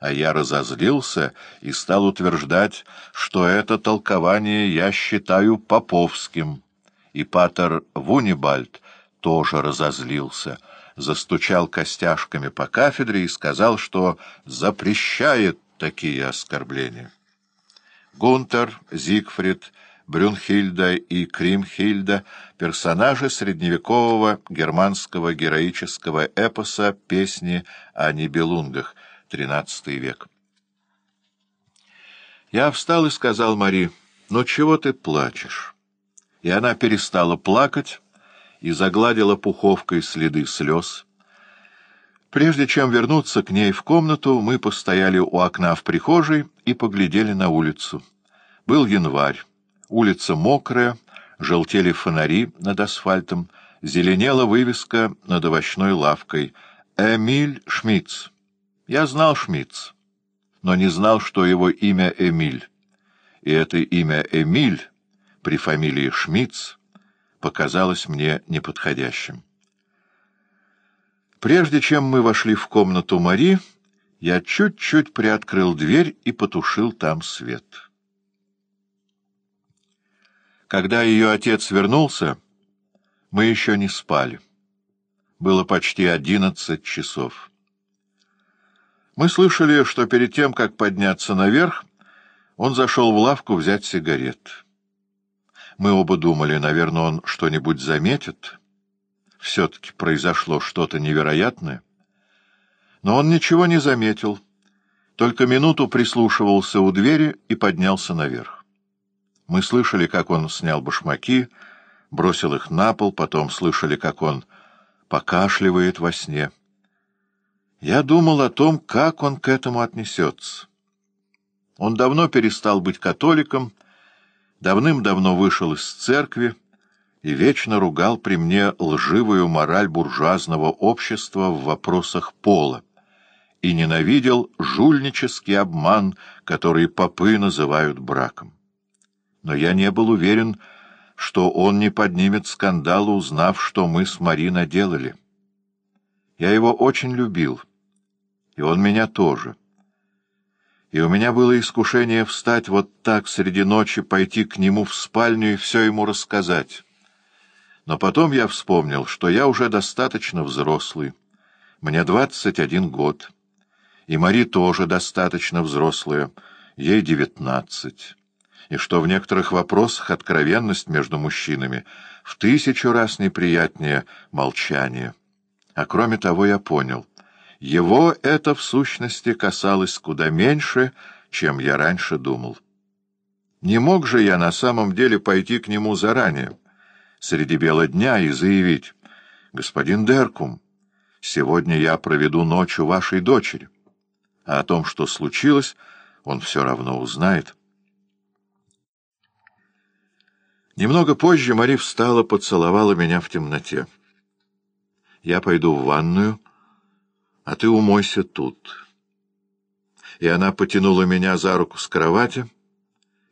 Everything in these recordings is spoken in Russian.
а я разозлился и стал утверждать, что это толкование я считаю поповским. И патер Вунибальд тоже разозлился, застучал костяшками по кафедре и сказал, что запрещает такие оскорбления. Гунтер, Зигфрид, Брюнхильда и Кримхильда — персонажи средневекового германского героического эпоса «Песни о Нибелунгах», XIII век. Я встал и сказал Мари, «Ну чего ты плачешь?» И она перестала плакать и загладила пуховкой следы слез. Прежде чем вернуться к ней в комнату, мы постояли у окна в прихожей и поглядели на улицу. Был январь. Улица мокрая, желтели фонари над асфальтом, зеленела вывеска над овощной лавкой «Эмиль Шмидц». Я знал Шмидц, но не знал, что его имя Эмиль. И это имя Эмиль при фамилии Шмидц показалось мне неподходящим. Прежде чем мы вошли в комнату Мари, я чуть-чуть приоткрыл дверь и потушил там свет. Когда ее отец вернулся, мы еще не спали. Было почти одиннадцать часов. Мы слышали, что перед тем, как подняться наверх, он зашел в лавку взять сигарет. Мы оба думали, наверное, он что-нибудь заметит. Все-таки произошло что-то невероятное. Но он ничего не заметил, только минуту прислушивался у двери и поднялся наверх. Мы слышали, как он снял башмаки, бросил их на пол, потом слышали, как он покашливает во сне. Я думал о том, как он к этому отнесется. Он давно перестал быть католиком, давным-давно вышел из церкви и вечно ругал при мне лживую мораль буржуазного общества в вопросах пола и ненавидел жульнический обман, который попы называют браком но я не был уверен, что он не поднимет скандала, узнав, что мы с Мариной делали. Я его очень любил, и он меня тоже. И у меня было искушение встать вот так среди ночи, пойти к нему в спальню и все ему рассказать. Но потом я вспомнил, что я уже достаточно взрослый, мне двадцать один год, и Мари тоже достаточно взрослая, ей девятнадцать и что в некоторых вопросах откровенность между мужчинами в тысячу раз неприятнее молчания. А кроме того, я понял, его это в сущности касалось куда меньше, чем я раньше думал. Не мог же я на самом деле пойти к нему заранее, среди бела дня, и заявить, «Господин Деркум, сегодня я проведу ночь у вашей дочери». А о том, что случилось, он все равно узнает. Немного позже Мари встала, поцеловала меня в темноте. «Я пойду в ванную, а ты умойся тут». И она потянула меня за руку с кровати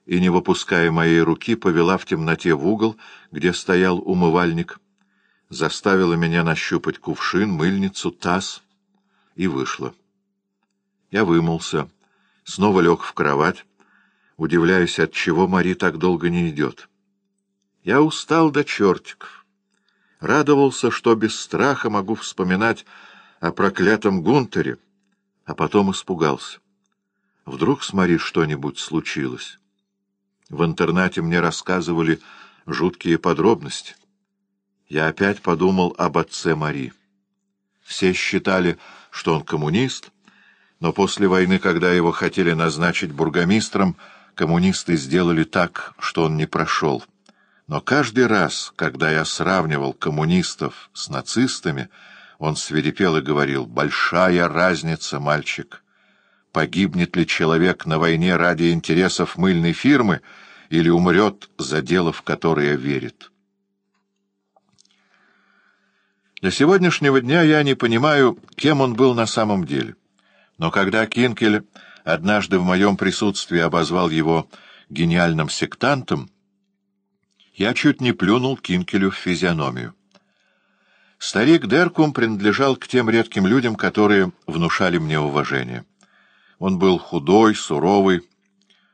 и, не выпуская моей руки, повела в темноте в угол, где стоял умывальник, заставила меня нащупать кувшин, мыльницу, таз и вышла. Я вымылся, снова лег в кровать, удивляясь, от чего Мари так долго не идет. Я устал до чертиков. Радовался, что без страха могу вспоминать о проклятом Гунтере, а потом испугался. Вдруг с Мари что-нибудь случилось. В интернате мне рассказывали жуткие подробности. Я опять подумал об отце Мари. Все считали, что он коммунист, но после войны, когда его хотели назначить бургомистром, коммунисты сделали так, что он не прошел. Но каждый раз, когда я сравнивал коммунистов с нацистами, он свирепел и говорил, «Большая разница, мальчик. Погибнет ли человек на войне ради интересов мыльной фирмы или умрет за дело, в которое верит?» До сегодняшнего дня я не понимаю, кем он был на самом деле. Но когда Кинкель однажды в моем присутствии обозвал его гениальным сектантом, я чуть не плюнул Кинкелю в физиономию. Старик Деркум принадлежал к тем редким людям, которые внушали мне уважение. Он был худой, суровый,